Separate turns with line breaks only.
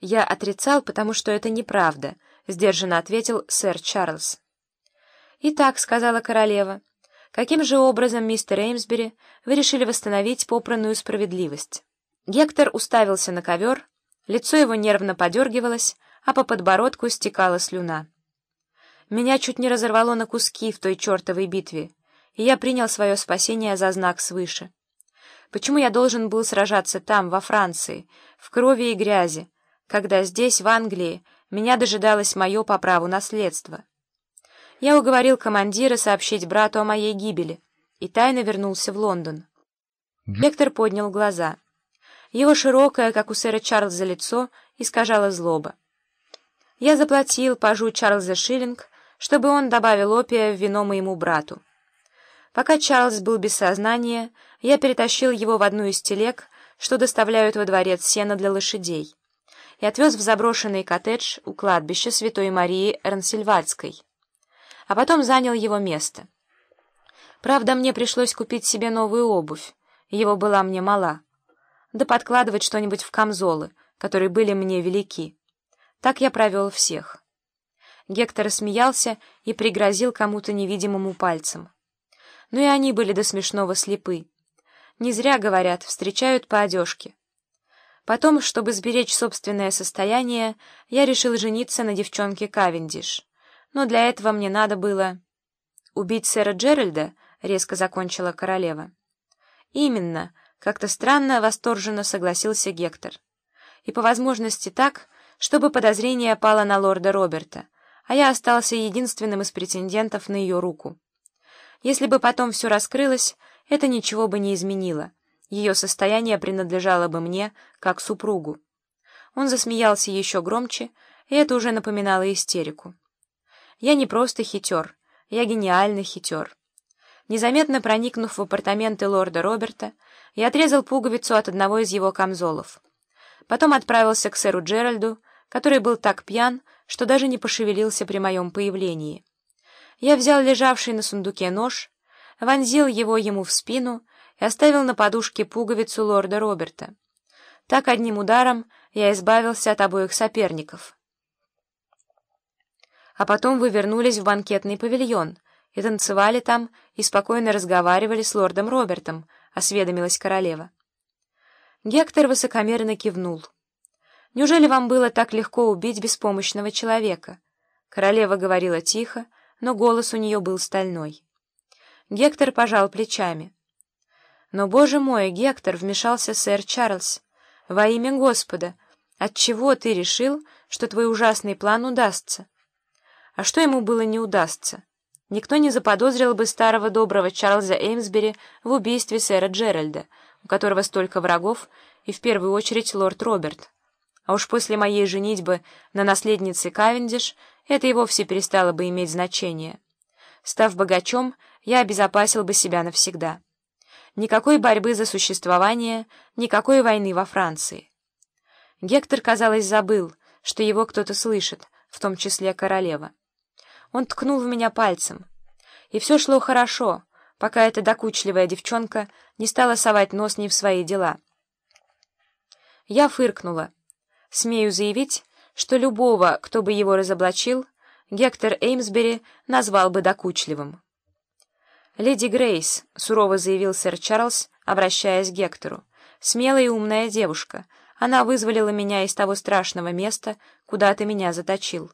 «Я отрицал, потому что это неправда», — сдержанно ответил сэр Чарльз. «Итак», — сказала королева, — «каким же образом, мистер Эймсбери, вы решили восстановить попранную справедливость?» Гектор уставился на ковер, лицо его нервно подергивалось, а по подбородку стекала слюна. Меня чуть не разорвало на куски в той чертовой битве, и я принял свое спасение за знак свыше. Почему я должен был сражаться там, во Франции, в крови и грязи, когда здесь, в Англии, меня дожидалось мое по праву наследство? Я уговорил командира сообщить брату о моей гибели и тайно вернулся в Лондон. Вектор поднял глаза. Его широкое, как у сэра Чарльза, лицо искажало злоба. Я заплатил пажу Чарльза шиллинг, чтобы он добавил опия в вино моему брату. Пока Чарльз был без сознания, я перетащил его в одну из телег, что доставляют во дворец сена для лошадей, и отвез в заброшенный коттедж у кладбища Святой Марии Эрнсильвальской, а потом занял его место. Правда, мне пришлось купить себе новую обувь, его была мне мала, да подкладывать что-нибудь в камзолы, которые были мне велики. Так я провел всех. Гектор смеялся и пригрозил кому-то невидимому пальцем но и они были до смешного слепы. Не зря, говорят, встречают по одежке. Потом, чтобы сберечь собственное состояние, я решил жениться на девчонке Кавендиш. Но для этого мне надо было... «Убить сэра Джеральда?» — резко закончила королева. «Именно», — как-то странно восторженно согласился Гектор. «И по возможности так, чтобы подозрение пало на лорда Роберта, а я остался единственным из претендентов на ее руку». Если бы потом все раскрылось, это ничего бы не изменило. Ее состояние принадлежало бы мне, как супругу. Он засмеялся еще громче, и это уже напоминало истерику. Я не просто хитер, я гениальный хитер. Незаметно проникнув в апартаменты лорда Роберта, я отрезал пуговицу от одного из его камзолов. Потом отправился к сэру Джеральду, который был так пьян, что даже не пошевелился при моем появлении. Я взял лежавший на сундуке нож, вонзил его ему в спину и оставил на подушке пуговицу лорда Роберта. Так одним ударом я избавился от обоих соперников. А потом вы вернулись в банкетный павильон и танцевали там и спокойно разговаривали с лордом Робертом, — осведомилась королева. Гектор высокомерно кивнул. «Неужели вам было так легко убить беспомощного человека?» Королева говорила тихо, но голос у нее был стальной. Гектор пожал плечами. «Но, боже мой, Гектор!» — вмешался сэр Чарльз. «Во имя Господа! Отчего ты решил, что твой ужасный план удастся?» А что ему было не удастся? Никто не заподозрил бы старого доброго Чарльза Эймсбери в убийстве сэра Джеральда, у которого столько врагов, и в первую очередь лорд Роберт. А уж после моей женитьбы на наследнице Кавендиш это и вовсе перестало бы иметь значение. Став богачом, я обезопасил бы себя навсегда. Никакой борьбы за существование, никакой войны во Франции. Гектор, казалось, забыл, что его кто-то слышит, в том числе королева. Он ткнул в меня пальцем. И все шло хорошо, пока эта докучливая девчонка не стала совать нос не в свои дела. Я фыркнула. Смею заявить, что любого, кто бы его разоблачил, Гектор Эймсбери назвал бы докучливым. «Леди Грейс», — сурово заявил сэр Чарльз, обращаясь к Гектору, — «смелая и умная девушка. Она вызволила меня из того страшного места, куда ты меня заточил».